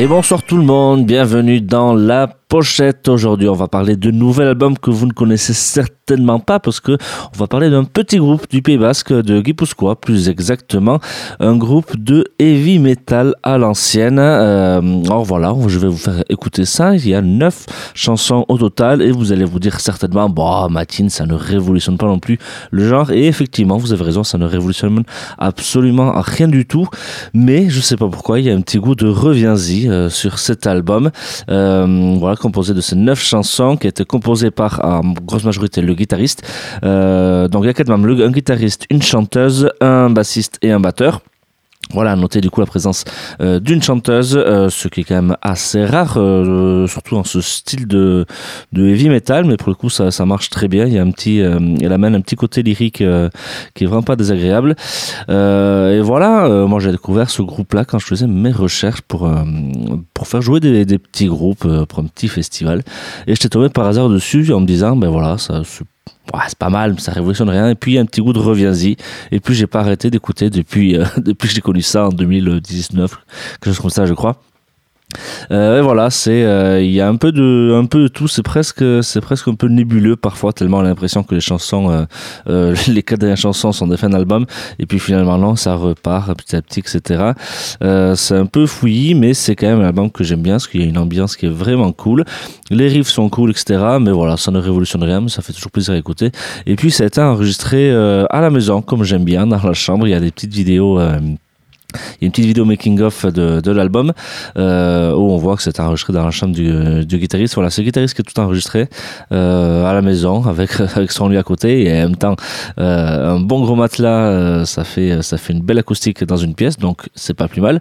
Et bonsoir tout le monde, bienvenue dans la pochette. Aujourd'hui, on va parler de nouvel album que vous ne connaissez certainement pas parce que on va parler d'un petit groupe du Pays Basque de Guipuscoa, plus exactement, un groupe de heavy metal à l'ancienne. Euh, alors voilà, je vais vous faire écouter ça. Il y a neuf chansons au total et vous allez vous dire certainement, bah, Matine, ça ne révolutionne pas non plus le genre. Et effectivement, vous avez raison, ça ne révolutionne absolument rien du tout. Mais je sais pas pourquoi, il y a un petit goût de reviens-y euh, sur cet album, euh, voilà, composé de ces neuf chansons qui étaient composées par en grosse majorité le guitariste. Euh, donc il y a quatre membres, un guitariste, une chanteuse, un bassiste et un batteur. Voilà, noter du coup la présence euh, d'une chanteuse, euh, ce qui est quand même assez rare, euh, surtout dans ce style de, de heavy metal, mais pour le coup ça, ça marche très bien. Il y a un petit, elle amène un petit côté lyrique qui est vraiment pas désagréable. et voilà, moi j'ai découvert ce groupe-là quand je faisais mes recherches pour pour faire jouer des, des petits groupes pour un petit festival, et j'étais tombé par hasard dessus en me disant ben voilà ça c'est pas mal, ça révolutionne rien. Et puis un petit goût de reviens-y. Et puis j'ai pas arrêté d'écouter depuis euh, depuis que j'ai connu ça en 2019, quelque chose comme ça, je crois. Euh, voilà, c'est euh, il y a un peu de un peu de tout. C'est presque c'est presque un peu nébuleux parfois tellement on a l'impression que les chansons, euh, euh les quatre dernières chansons sont des fins d'album et puis finalement non, ça repart petit à petit, etc. Euh, c'est un peu fouillis, mais c'est quand même un album que j'aime bien parce qu'il y a une ambiance qui est vraiment cool. Les riffs sont cool, etc. Mais voilà, ça ne révolutionne rien, mais ça fait toujours plaisir à écouter. Et puis ça a été enregistré à la maison, comme j'aime bien, dans la chambre. Il y a des petites vidéos. Il y a une petite vidéo making of de, l'album euh, où on voit que c'est enregistré dans la chambre du, guitariste. Voilà, c'est le guitariste qui est tout enregistré euh, à la maison avec son lit à côté et en même temps euh, un bon gros matelas. Ça fait ça fait une belle acoustique dans une pièce, donc c'est pas plus mal.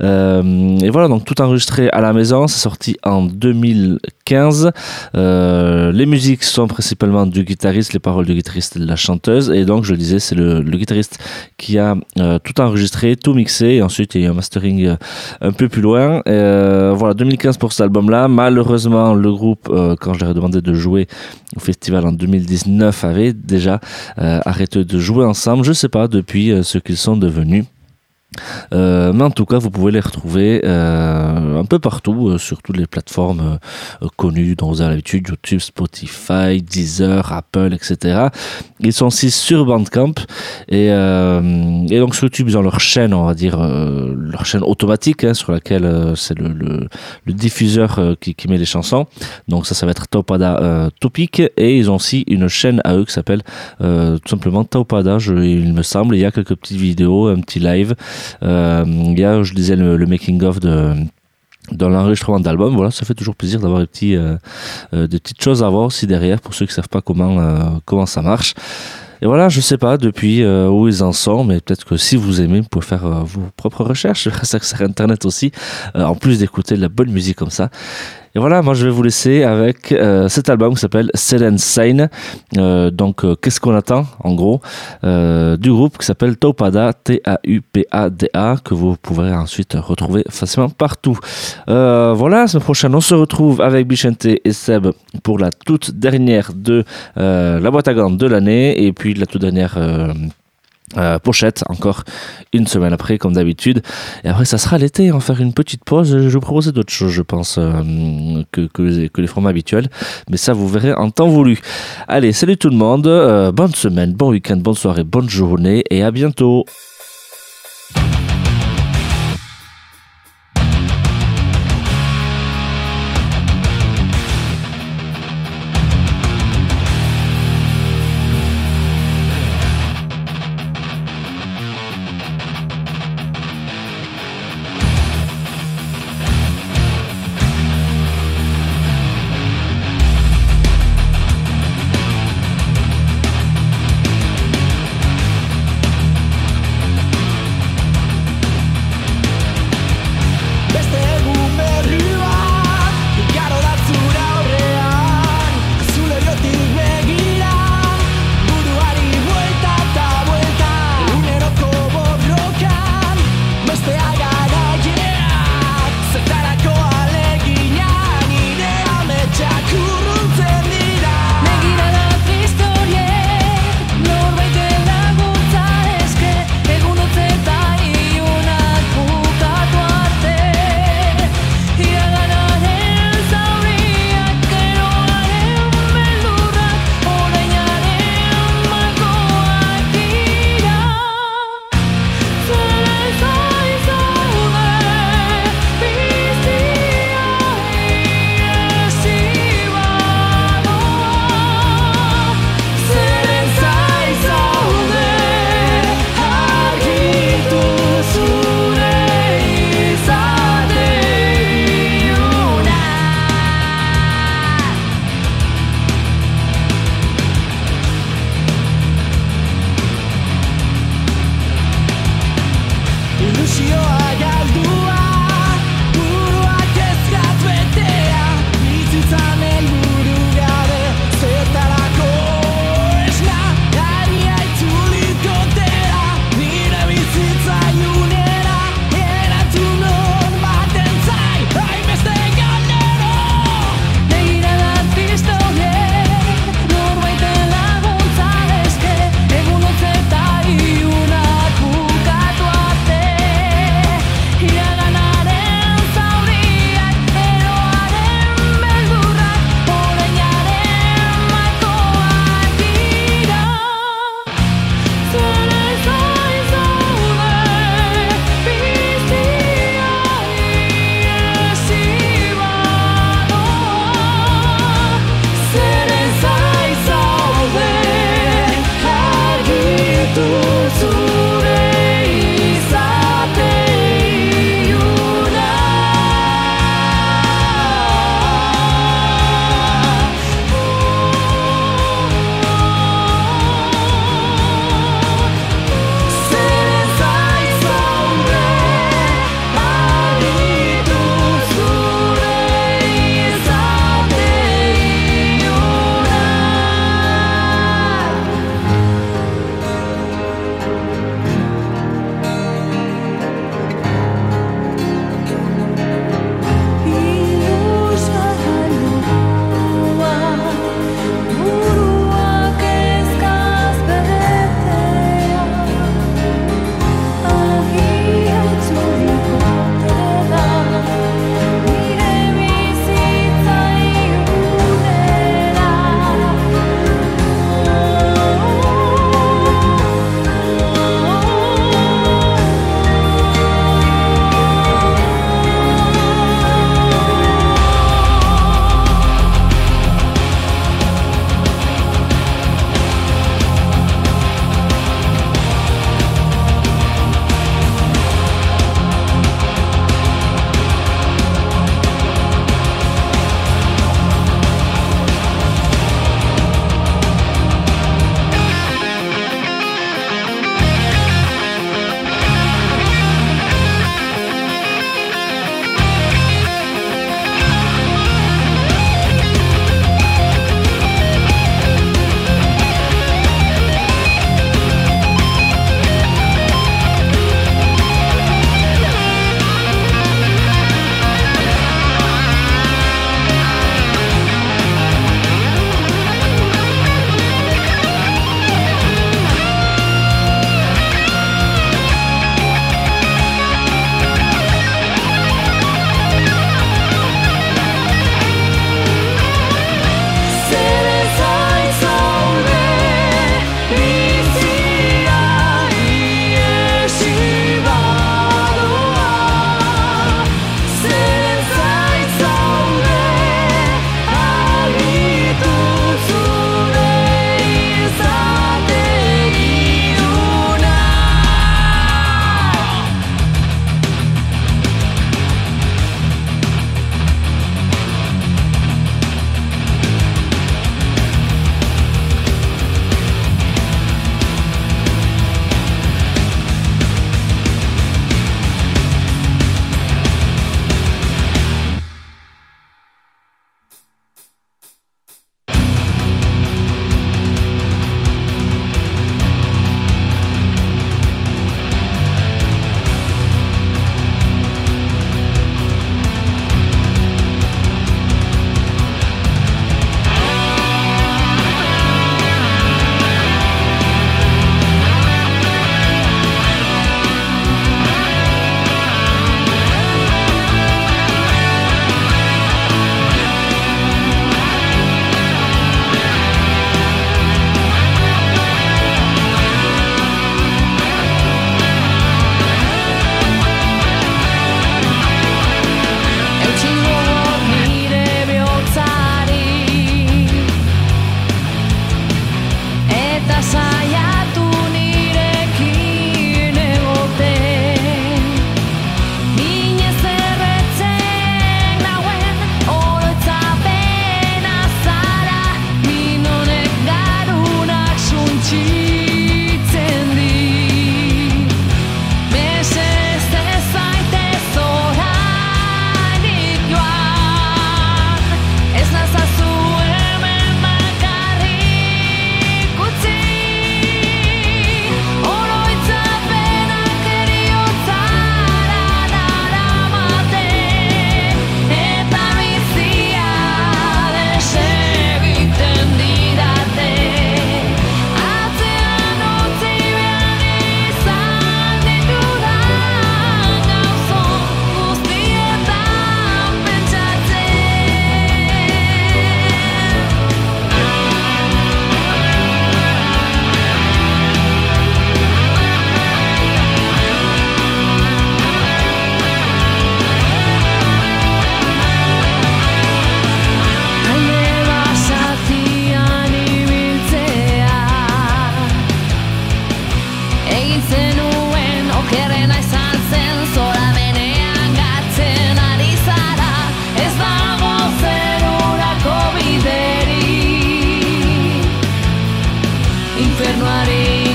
Et voilà, donc tout enregistré à la maison. C'est sorti en 2015. Euh, les musiques sont principalement du guitariste, les paroles du guitariste et de la chanteuse. Et donc je le disais, c'est le, le guitariste qui a tout enregistré, tout et ensuite il y a un mastering euh, un peu plus loin. Euh, voilà, 2015 pour cet album-là. Malheureusement, le groupe, euh, quand je leur ai demandé de jouer au festival en 2019, avait déjà arrêté de jouer ensemble. Je sais pas depuis ce qu'ils sont devenus. Euh, mais en tout cas, vous pouvez les retrouver euh, un peu partout euh, sur toutes les plateformes connues dont vous avez l'habitude, YouTube, Spotify, Deezer, Apple, etc. Ils sont aussi sur Bandcamp et, et donc sur YouTube, ils ont leur chaîne, on va dire leur chaîne automatique hein, sur laquelle c'est le, le, le, diffuseur qui, qui, met les chansons. Donc ça, ça va être Taupada Topic et ils ont aussi une chaîne à eux qui s'appelle tout simplement Taupada, je, il me semble. Il y a quelques petites vidéos, un petit live. Il y a, je disais, le, making-of de dans l'enregistrement d'album, voilà, ça fait toujours plaisir d'avoir des petits, euh, euh, des petites choses à voir aussi derrière pour ceux qui savent pas comment euh, comment ça marche. Et voilà, je sais pas depuis où ils en sont, mais peut-être que si vous aimez, vous pouvez faire vos propres recherches sur Internet aussi, en plus d'écouter de la bonne musique comme ça. Et voilà, moi je vais vous laisser avec euh, cet album qui s'appelle Selen Sign. Euh, donc euh, qu'est-ce qu'on attend en gros euh, du groupe qui s'appelle Taupada, T-A-U-P-A-D-A, que vous pourrez ensuite retrouver facilement partout. Euh, voilà, la semaine prochaine on se retrouve avec Bichente et Seb pour la toute dernière de euh, la boîte à gants de l'année et puis la toute dernière euh, pochette encore une semaine après comme d'habitude. Et après ça sera l'été en faire une petite pause. Je vais proposer d'autres choses je pense euh, que, que, les, que les formats habituels. Mais ça vous verrez en temps voulu. Allez salut tout le monde. Euh, bonne semaine bon week-end bonne soirée bonne journée et à bientôt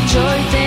Joy.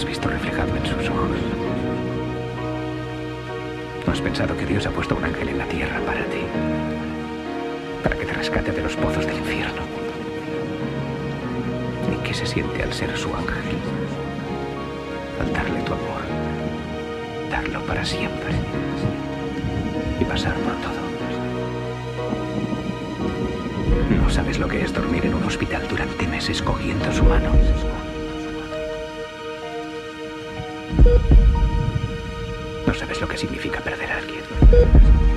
Has visto reflejado en sus ojos. No has pensado que Dios ha puesto un ángel en la tierra para ti. Para que te rescate de los pozos del infierno. ¿Y qué se siente al ser su ángel? Al darle tu amor. Darlo para siempre. Y pasar por todo. No sabes lo que es dormir en un hospital durante meses cogiendo su mano. Lo que significa perder a alguien.